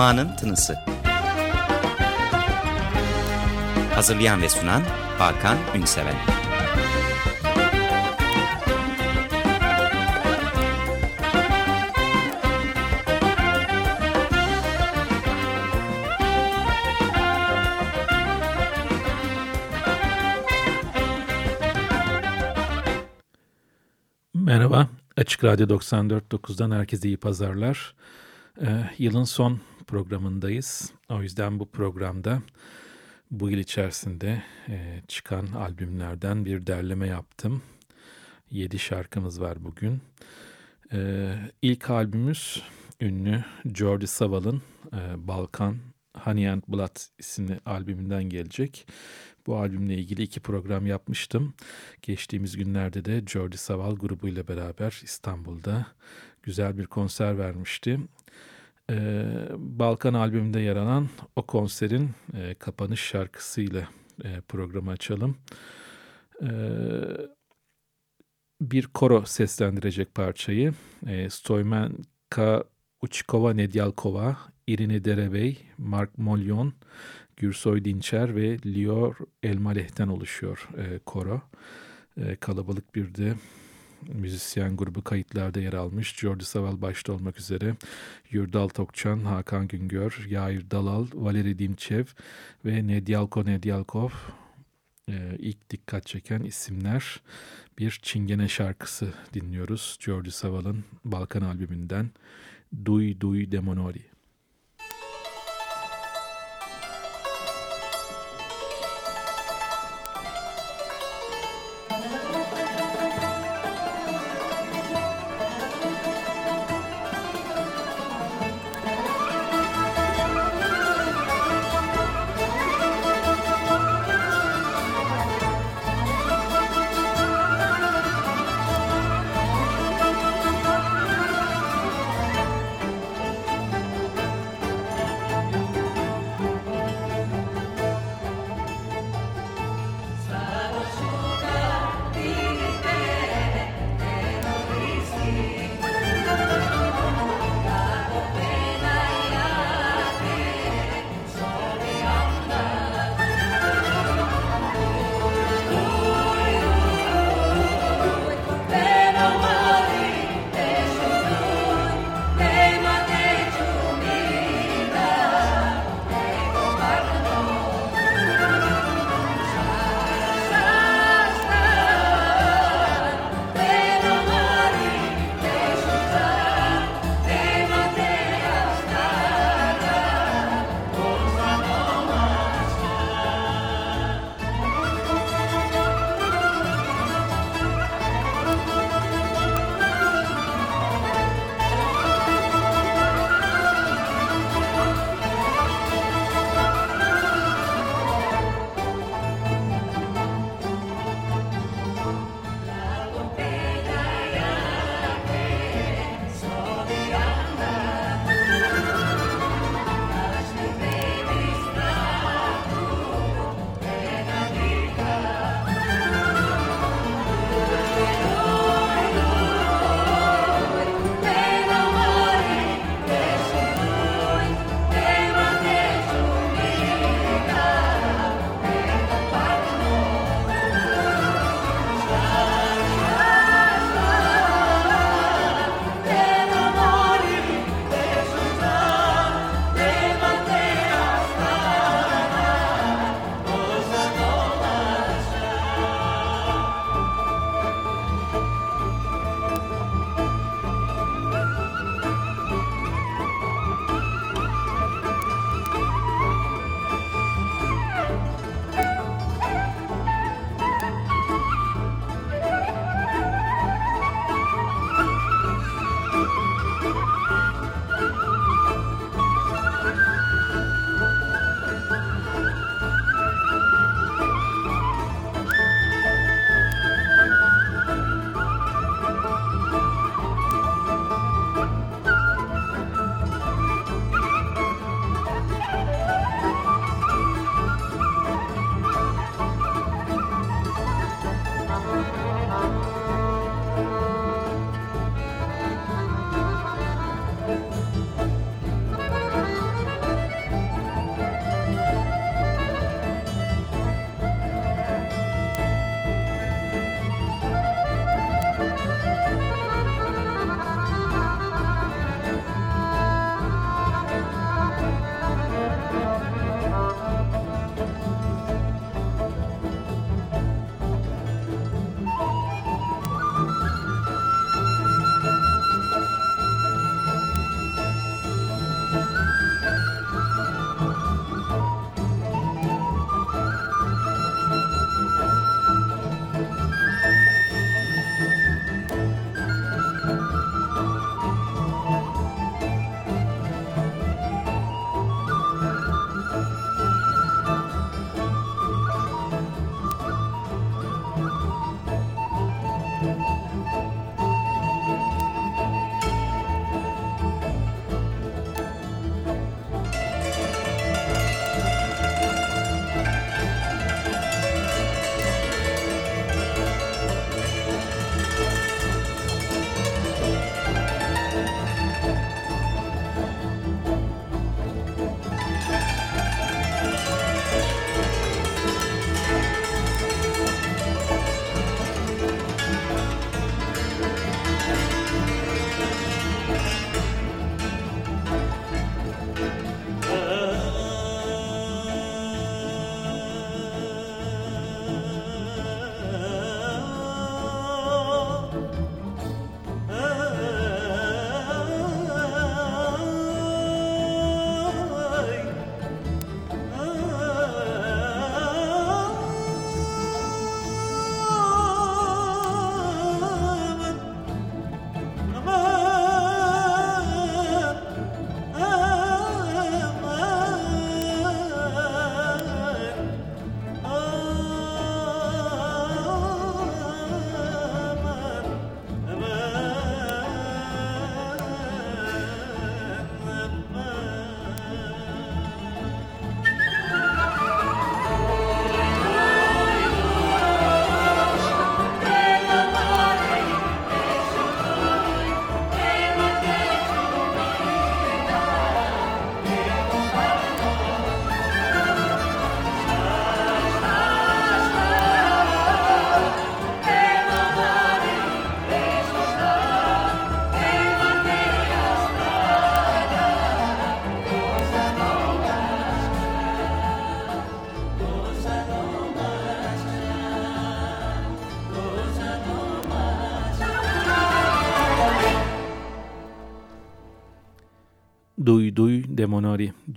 Ma'nın Tınısı. Hazırlayan ve sunan Hakan Ünseven. Merhaba, Açık Radyo 94.9'dan herkese iyi pazarlar. Ee, yılın son programındayız. O yüzden bu programda bu yıl içerisinde e, çıkan albümlerden bir derleme yaptım. Yedi şarkımız var bugün. Ee, ilk albümümüz ünlü Jordi Saval'ın e, Balkan Honey and Blood isimli albümünden gelecek. Bu albümle ilgili iki program yapmıştım. Geçtiğimiz günlerde de Jordi Saval grubuyla beraber İstanbul'da güzel bir konser vermişti. Ee, Balkan albümünde yer alan o konserin e, kapanış şarkısıyla e, programı açalım. Ee, bir koro seslendirecek parçayı. E, Stoymenka Uchikova Nedyalkova, Irine Derebey, Mark Molyon, Gürsoy Dinçer ve Lior Elmaleh'ten oluşuyor e, koro. E, kalabalık bir de müzisyen grubu kayıtlarda yer almış. Jordi Saval başta olmak üzere Yurdal Tokçan, Hakan Güngör, Yair Dalal, Valeri Dimçev ve Nedyalko Nedyalkov e, ilk dikkat çeken isimler. Bir Çingene şarkısı dinliyoruz. Jordi Saval'ın Balkan albümünden Duy Duy Demonori.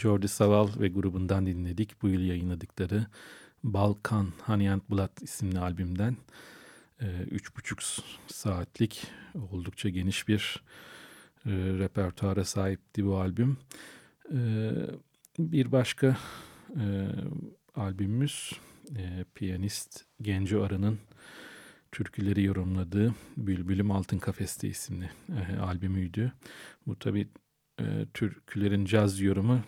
Jordi Saval ve grubundan dinledik. Bu yıl yayınladıkları Balkan Honey and Blood isimli albümden. Ee, üç buçuk saatlik oldukça geniş bir e, repertuara sahipti bu albüm. Ee, bir başka e, albümümüz e, piyanist Genco Arı'nın türküleri yorumladığı Bülbülüm Altın Kafeste isimli e, albümüydü. Bu tabi e, türkülerin caz yorumu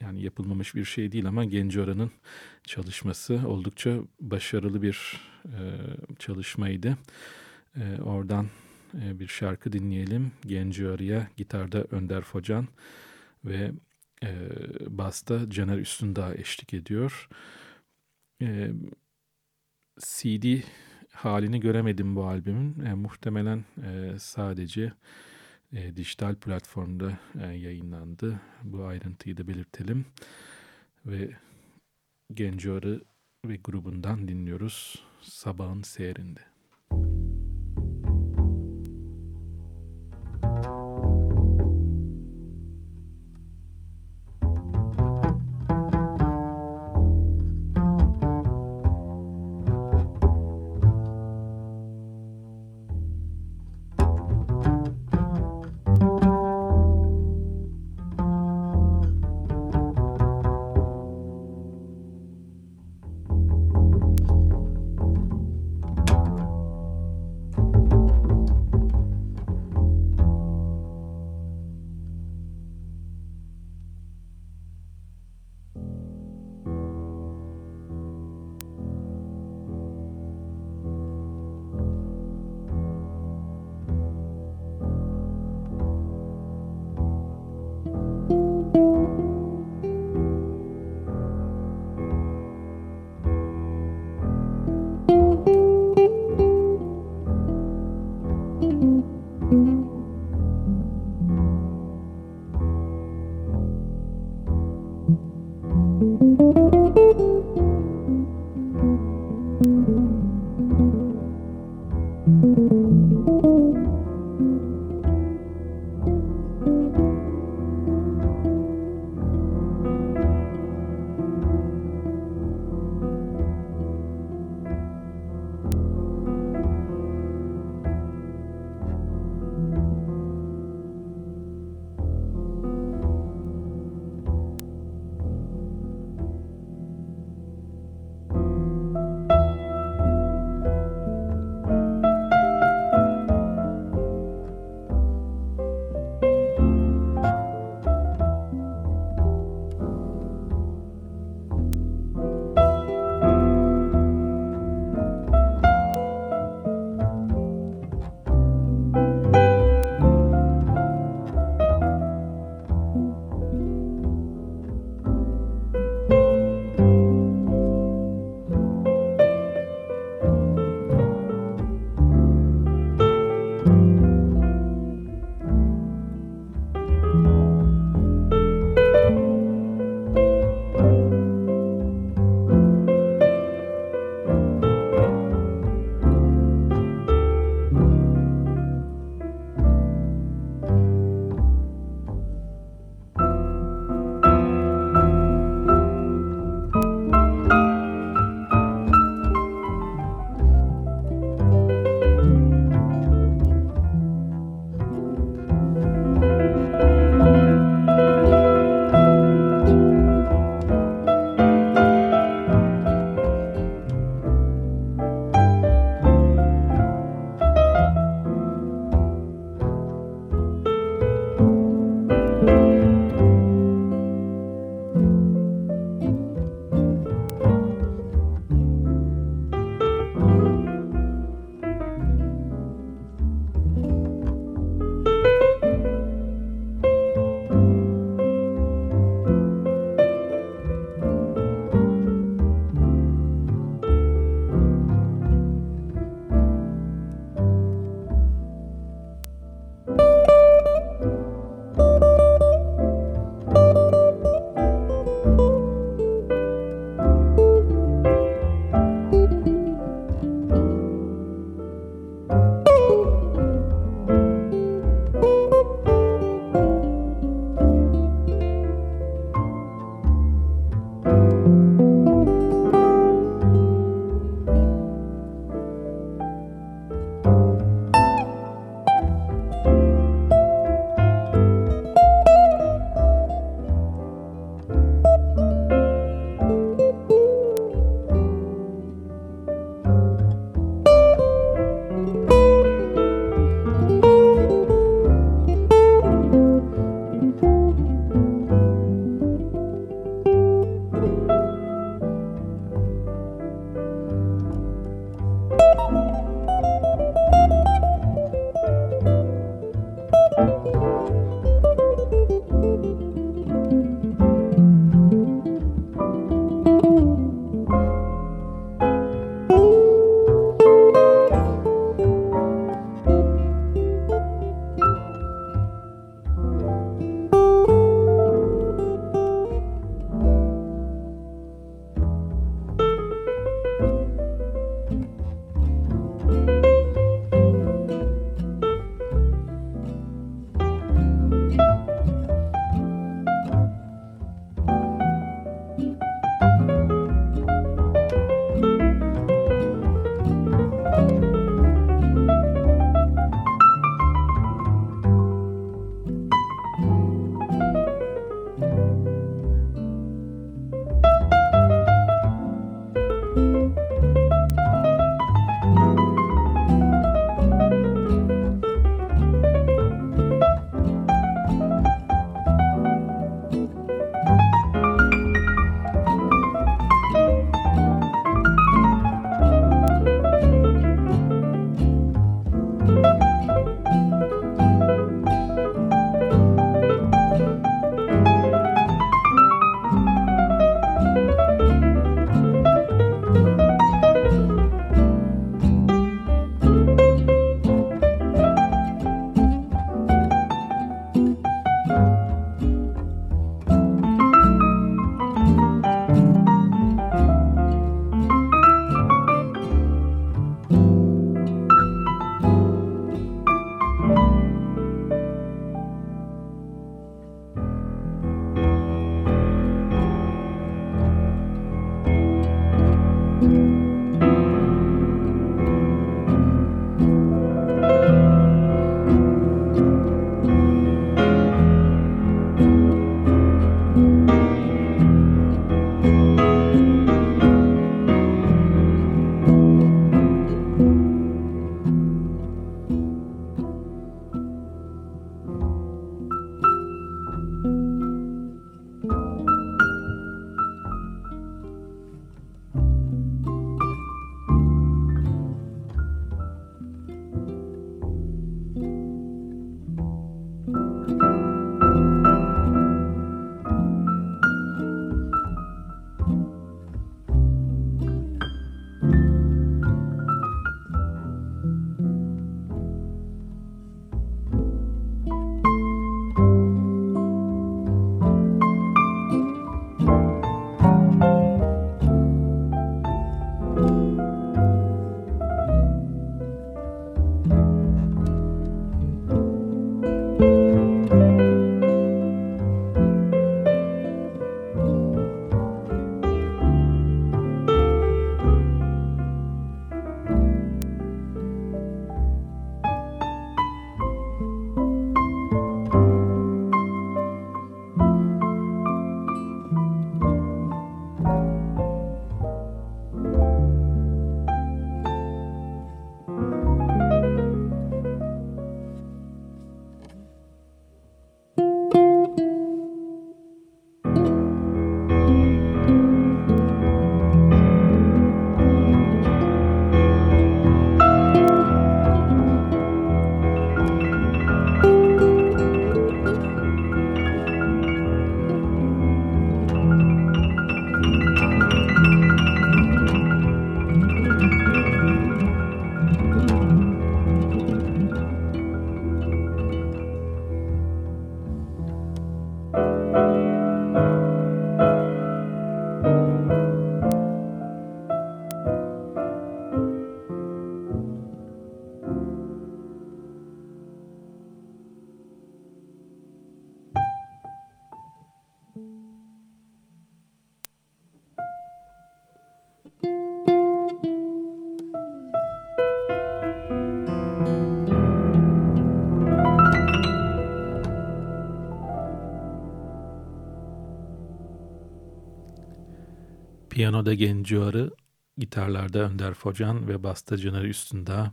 yani yapılmamış bir şey değil ama Genco Arı'nın çalışması oldukça başarılı bir e, çalışmaydı. E, oradan e, bir şarkı dinleyelim. Genco Arı'ya gitarda Önder Focan ve e, basta Caner Üstündağ eşlik ediyor. E, CD halini göremedim bu albümün. E, muhtemelen e, sadece e, dijital platformda e, yayınlandı. Bu ayrıntıyı da belirtelim. Ve Genco Arı ve grubundan dinliyoruz Sabahın Seherinde. Piyanoda Genci Arı, gitarlarda Önder Focan ve basta Caner Üstünda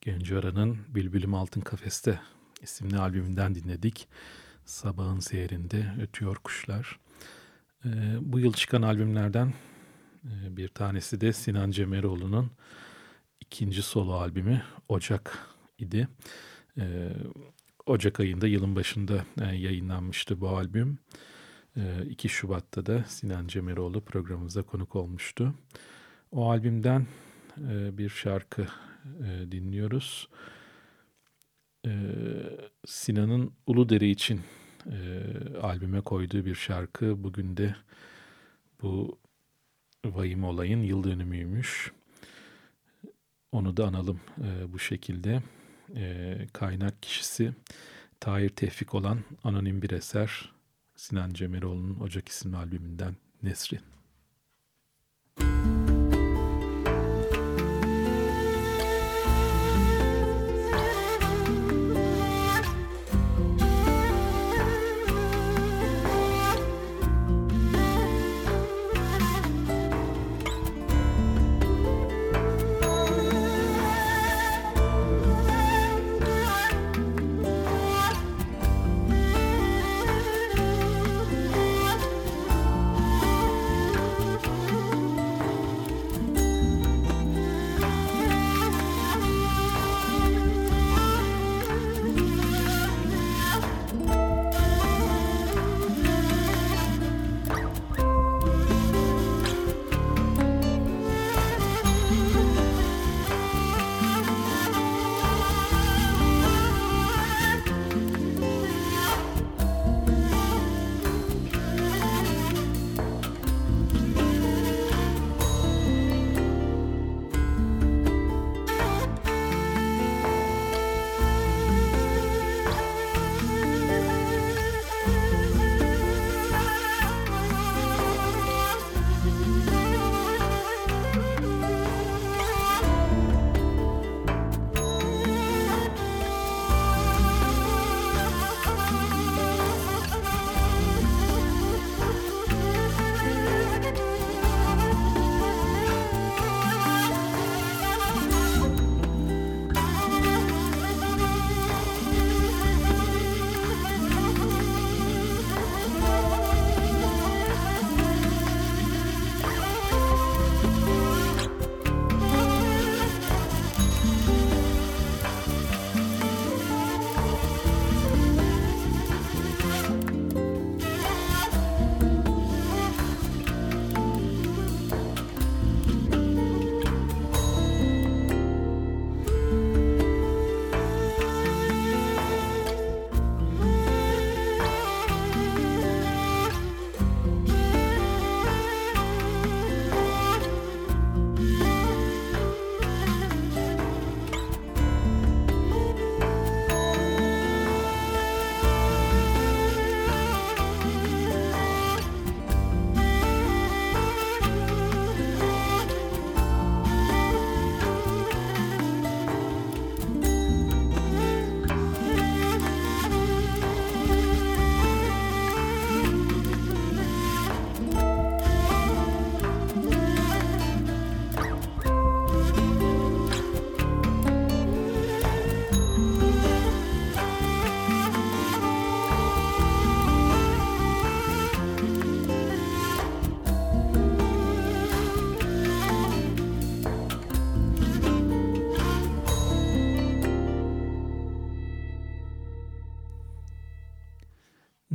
Genci Arı'nın Bülbülüm Altın Kafeste isimli albümünden dinledik. Sabahın seyrinde ötüyor kuşlar. Ee, bu yıl çıkan albümlerden e, bir tanesi de Sinan Cemeroğlu'nun ikinci solo albümü Ocak idi. Ee, Ocak ayında yılın başında e, yayınlanmıştı bu albüm. 2 ee, Şubat'ta da Sinan Cemeroğlu programımıza konuk olmuştu. O albümden e, bir şarkı e, dinliyoruz. E, Sinan'ın Uludere için albüme koyduğu bir şarkı. Bugün de bu vahim olayın yıl dönümüymüş. Onu da analım bu şekilde. Kaynak kişisi Tahir Tevfik olan anonim bir eser. Sinan Cemeroğlu'nun Ocak isimli albümünden Nesrin.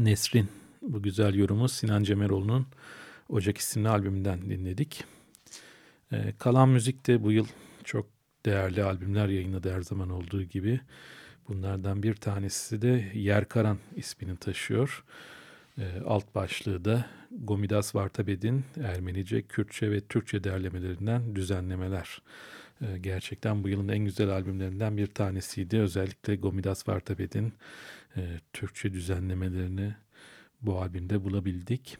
Nesrin bu güzel yorumu Sinan Cemeroğlu'nun Ocak isimli albümünden dinledik. Ee, kalan müzik de bu yıl çok değerli albümler yayınladı her zaman olduğu gibi. Bunlardan bir tanesi de Yer Karan ismini taşıyor. Ee, alt başlığı da Gomidas Vartabed'in Ermenice, Kürtçe ve Türkçe derlemelerinden düzenlemeler. Ee, gerçekten bu yılın en güzel albümlerinden bir tanesiydi. Özellikle Gomidas Vartabed'in e, Türkçe düzenlemelerini bu albümde bulabildik.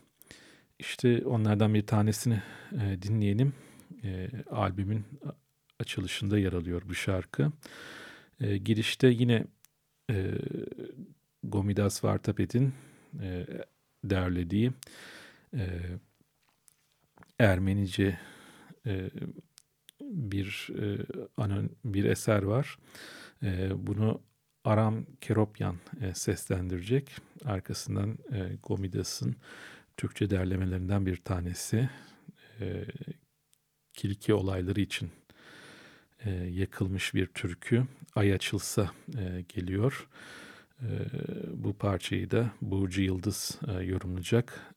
İşte onlardan bir tanesini e, dinleyelim. E, albümün açılışında yer alıyor bu şarkı. Girişte yine Gomidas Vartapet'in e, derlediği Ermenice bir e, bir eser var. E, bunu Aram Keropyan e, seslendirecek. Arkasından Gomidas'ın Türkçe derlemelerinden bir tanesi. Kilki olayları için yakılmış bir türkü. Ay açılsa geliyor. Bu parçayı da Burcu Yıldız yorumlayacak.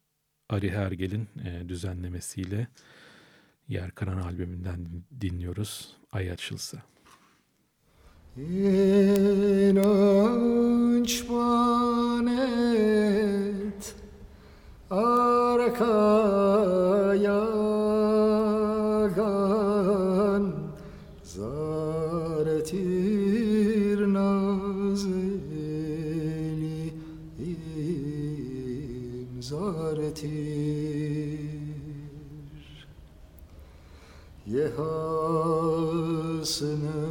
Ari Hergel'in e, düzenlemesiyle Yer Karan albümünden dinliyoruz. Ay açılsa. İnanç banet arkaya gan zaretir nazeli zaretir yehasını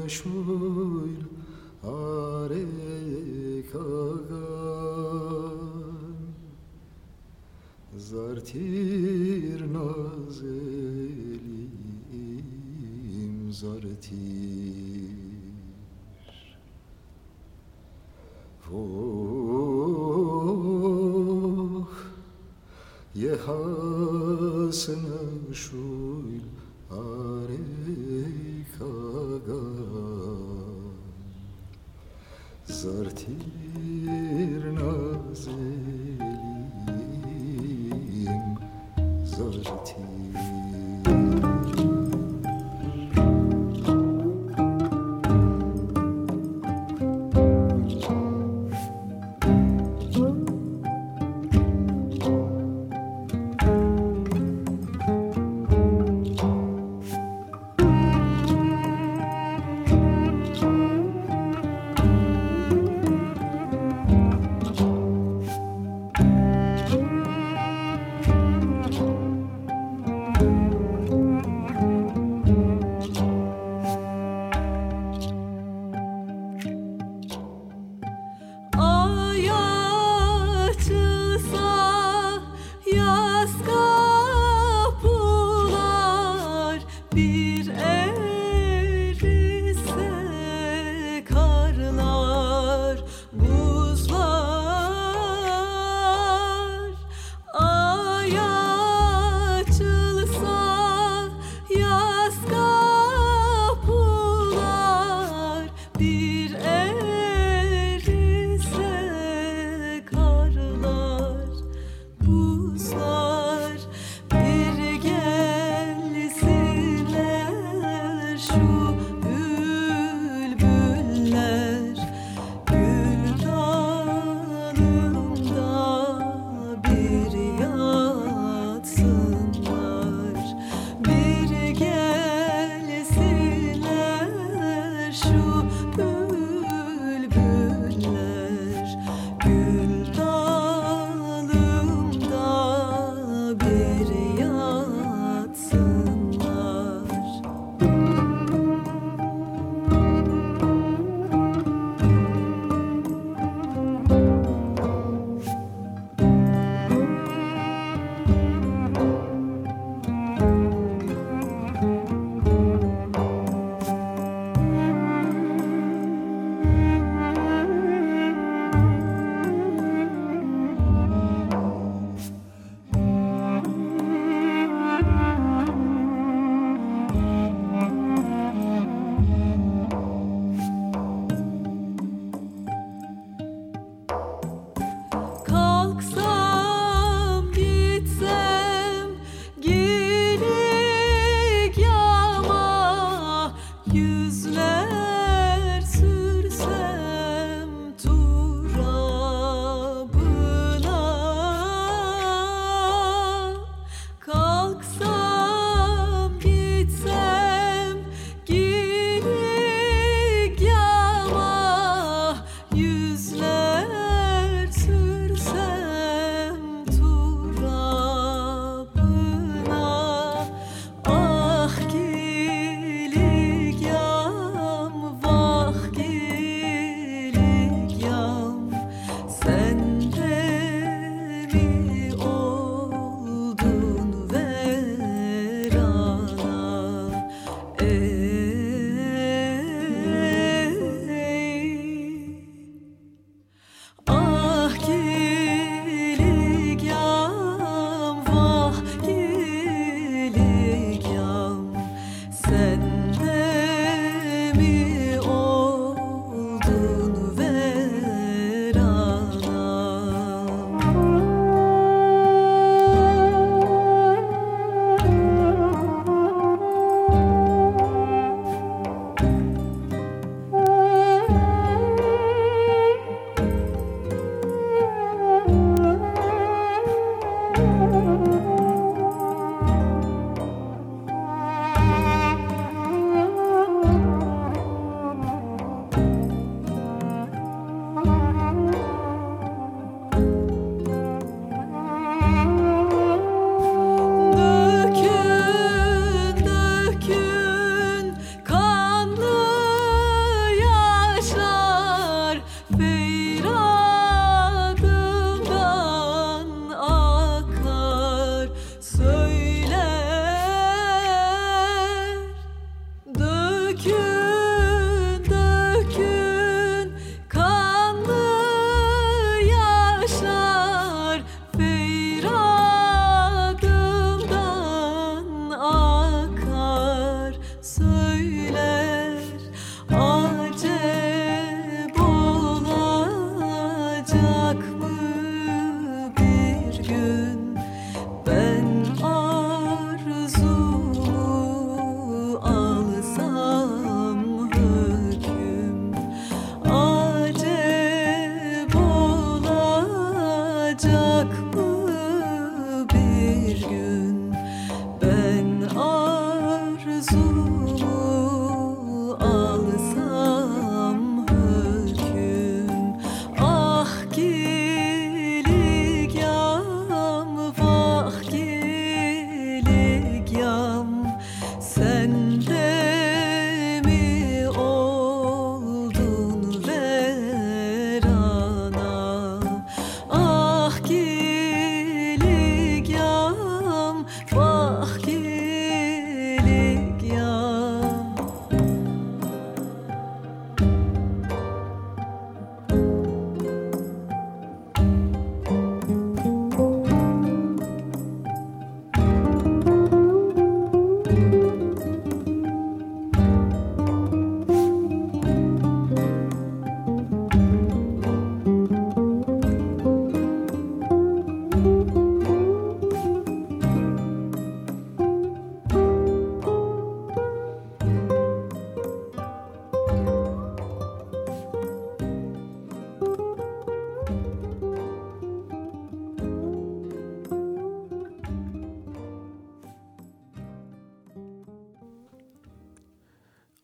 şul arekagan zartir nazelim zartir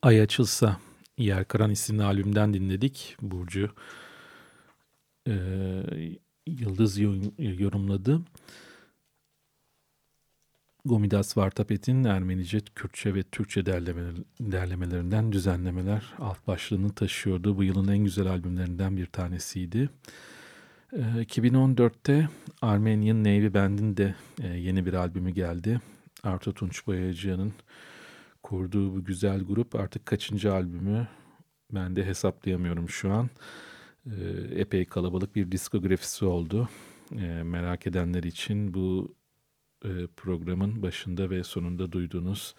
Ay Açılsa Yer Karan isimli albümden dinledik. Burcu e, Yıldız yorumladı. Gomidas Vartapet'in Ermenice, Kürtçe ve Türkçe derlemeler, derlemelerinden düzenlemeler alt başlığını taşıyordu. Bu yılın en güzel albümlerinden bir tanesiydi. E, 2014'te Armenian Navy Band'in de e, yeni bir albümü geldi. Arto Tunç Boyacı'nın kurduğu bu güzel grup artık kaçıncı albümü ben de hesaplayamıyorum şu an. Ee, epey kalabalık bir diskografisi oldu. Ee, merak edenler için bu e, programın başında ve sonunda duyduğunuz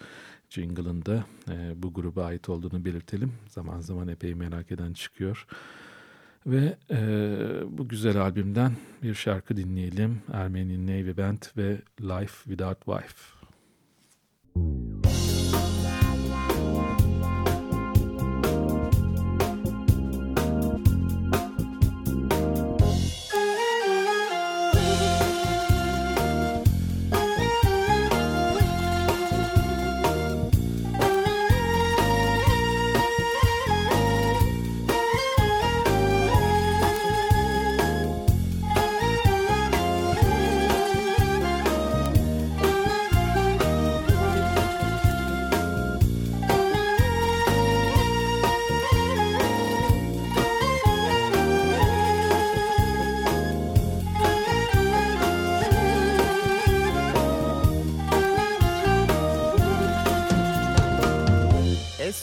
jingle'ın da e, bu gruba ait olduğunu belirtelim. Zaman zaman epey merak eden çıkıyor. Ve e, bu güzel albümden bir şarkı dinleyelim. Armenian Navy Band ve Life Without Wife.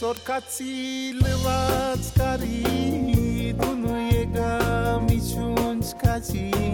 Կացի լված կարի դունու եկա միջուն չկացի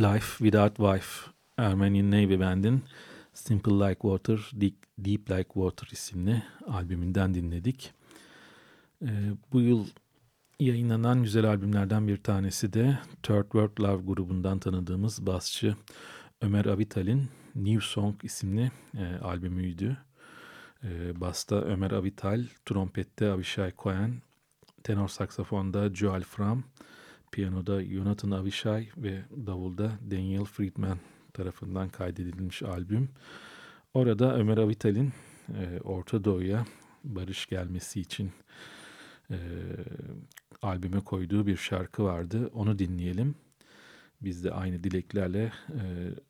Life Without Wife Ermenian Navy Band'in Simple Like Water, Deep, Deep Like Water isimli albümünden dinledik. Ee, bu yıl yayınlanan güzel albümlerden bir tanesi de Third World Love grubundan tanıdığımız basçı Ömer Avital'in New Song isimli e, albümüydü. E, basta Ömer Avital, trompette Avishai Cohen, tenor saksafonda Joel Fram, piyanoda Jonathan Avishai ve davulda Daniel Friedman tarafından kaydedilmiş albüm. Orada Ömer Avital'in e, Orta Doğu'ya barış gelmesi için e, albüme koyduğu bir şarkı vardı. Onu dinleyelim. Biz de aynı dileklerle e,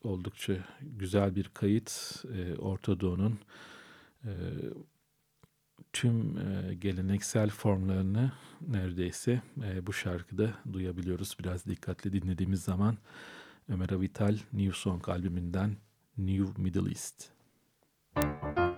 oldukça güzel bir kayıt e, Orta Doğu'nun e, tüm e, geleneksel formlarını neredeyse e, bu şarkıda duyabiliyoruz. Biraz dikkatli dinlediğimiz zaman Ömer Avital New Song albümünden New Middle East. Thank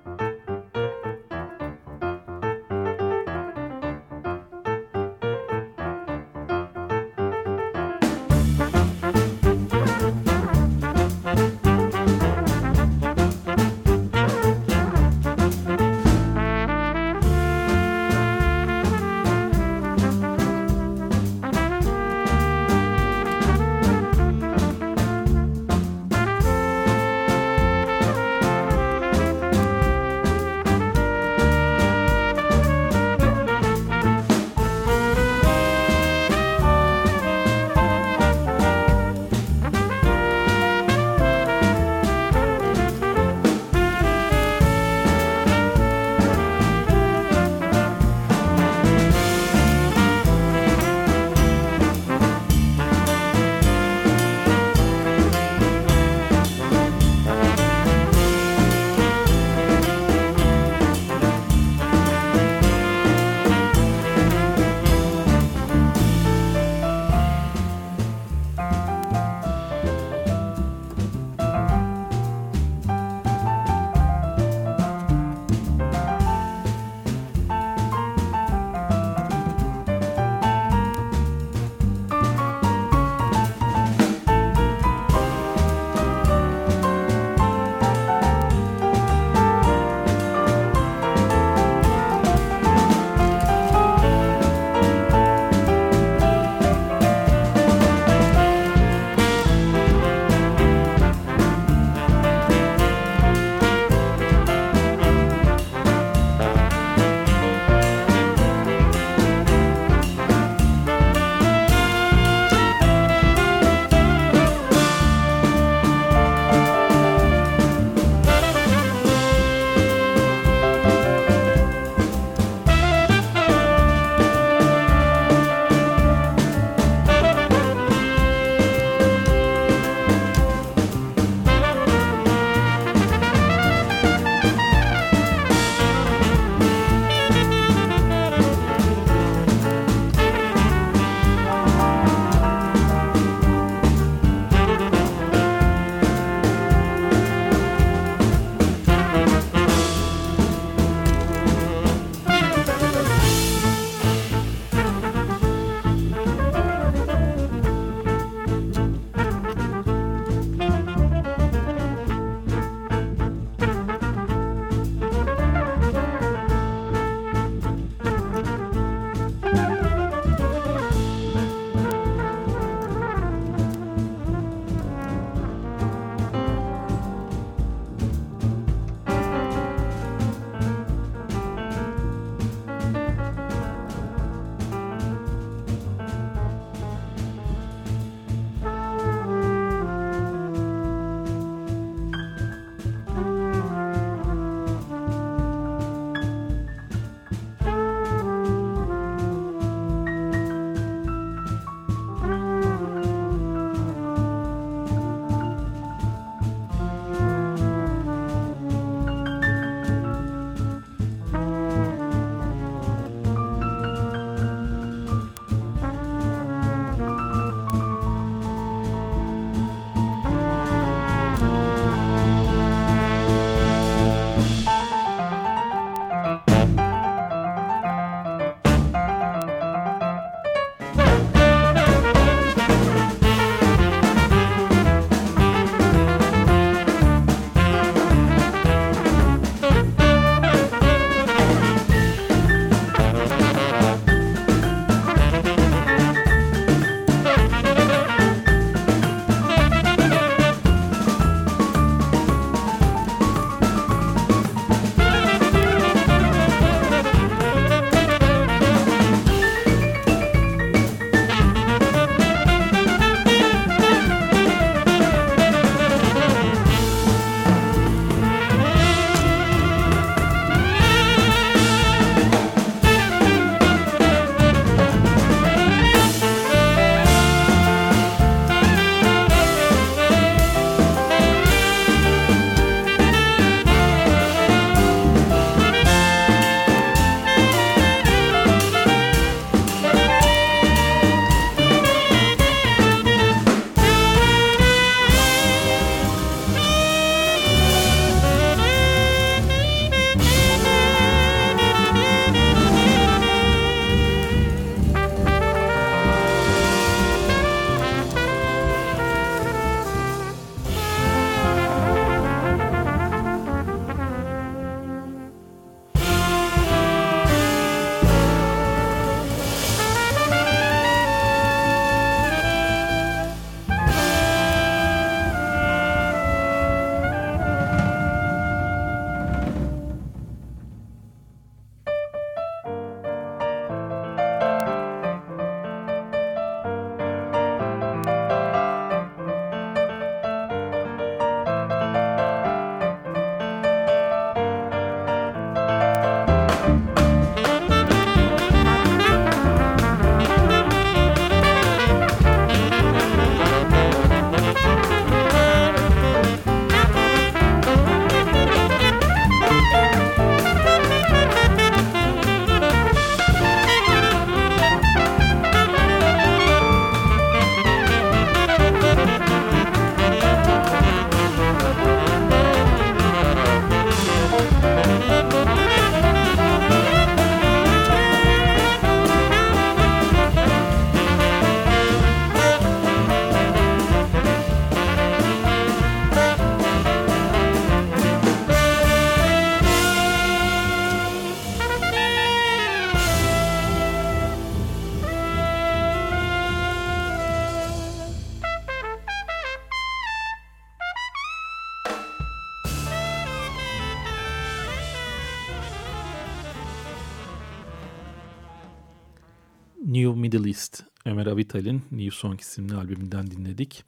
Ömer Avital'in New Song isimli albümünden dinledik.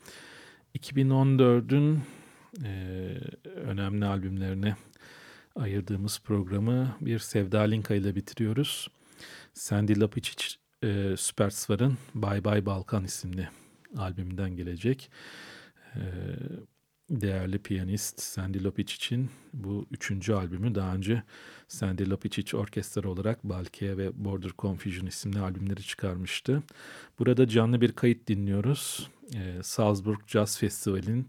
2014'ün e, önemli albümlerine ayırdığımız programı bir Sevda Linka ile bitiriyoruz. Sandy Lapicic e, Süpersvar'ın Bye Bye Balkan isimli albümünden gelecek. E, değerli piyanist Sandy Lopicic'in bu üçüncü albümü daha önce Sandy Lopicic Orkestra olarak Balkea ve Border Confusion isimli albümleri çıkarmıştı. Burada canlı bir kayıt dinliyoruz. Ee, Salzburg Jazz Festival'in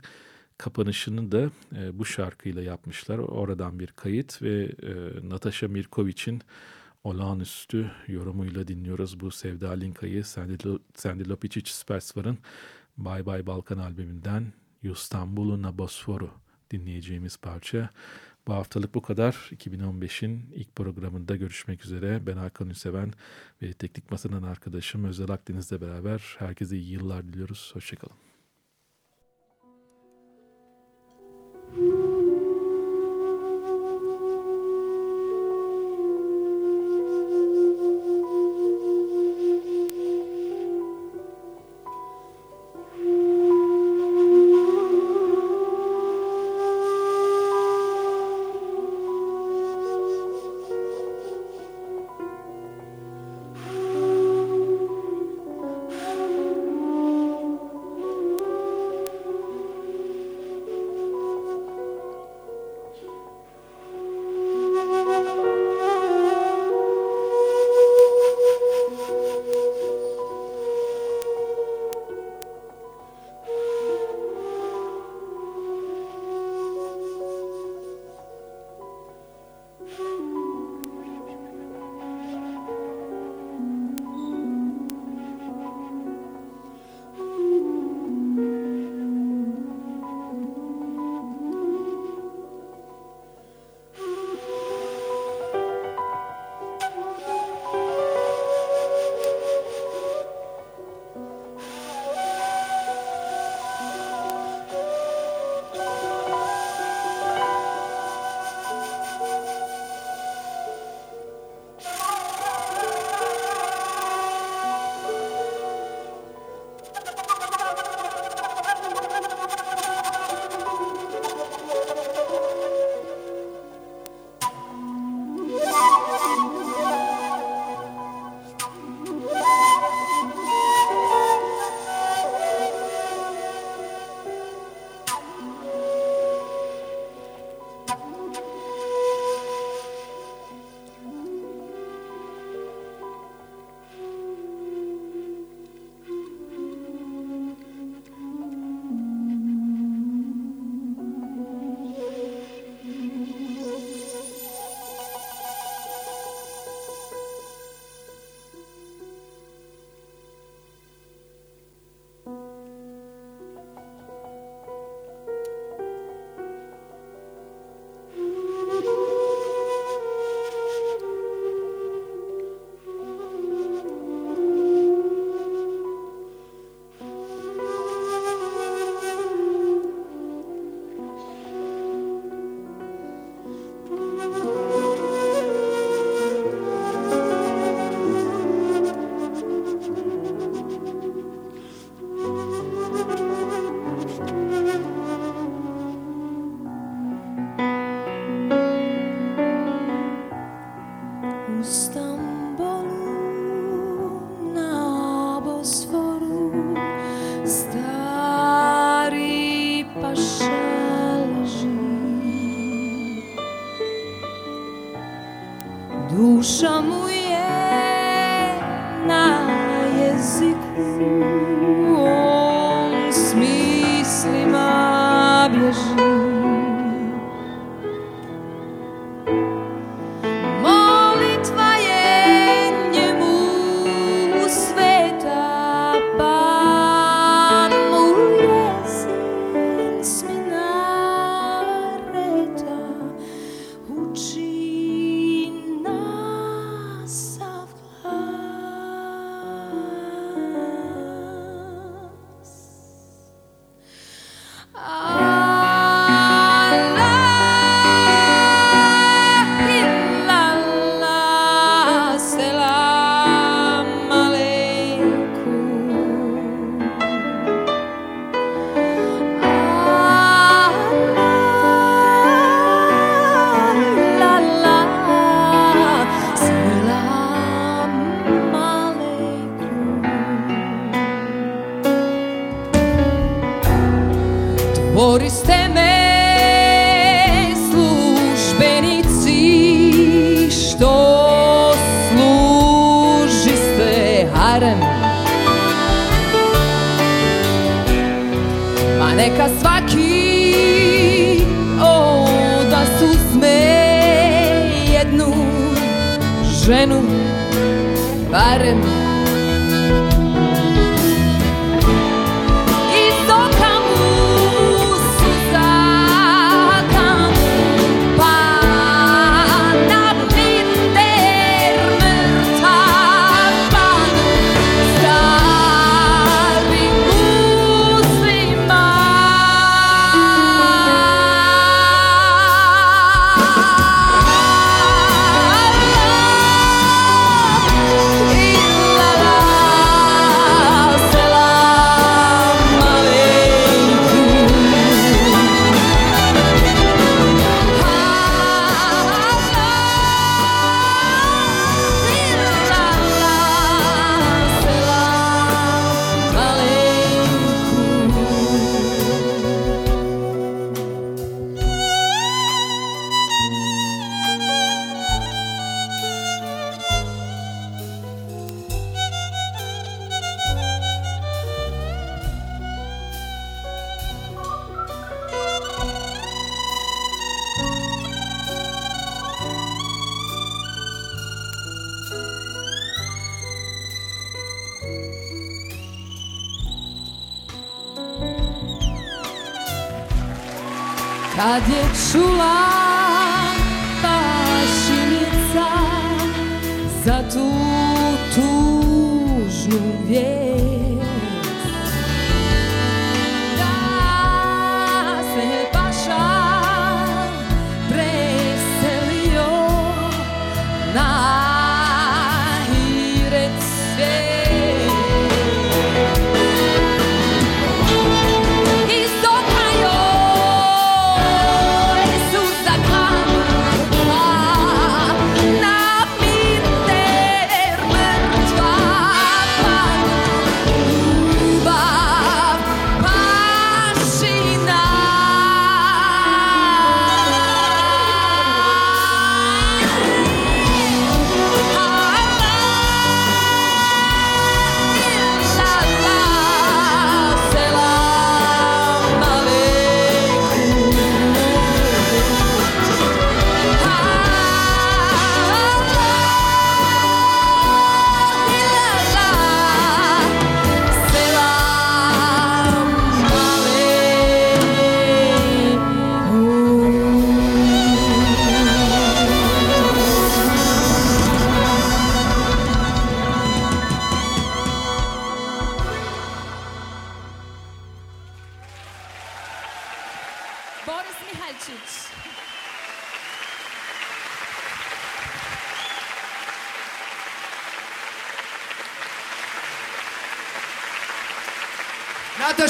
kapanışını da e, bu şarkıyla yapmışlar. Oradan bir kayıt ve e, Natasha Mirkovic'in olağanüstü yorumuyla dinliyoruz bu Sevda Linka'yı Sandy, Lopicic Spersvar'ın Bye Bye Balkan albümünden İstanbul'un Bosforu dinleyeceğimiz parça. Bu haftalık bu kadar. 2015'in ilk programında görüşmek üzere. Ben Hakan Ünseven ve Teknik Masa'nın arkadaşım Özel Akdeniz'le beraber herkese iyi yıllar diliyoruz. Hoşçakalın. jeziku on smislima bježi.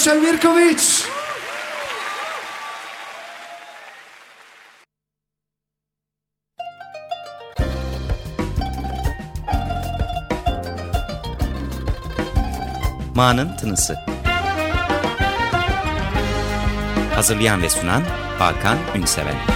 Nataša Mirković. Ma'nın Tınısı. Hazırlayan ve sunan Hakan Ünseven.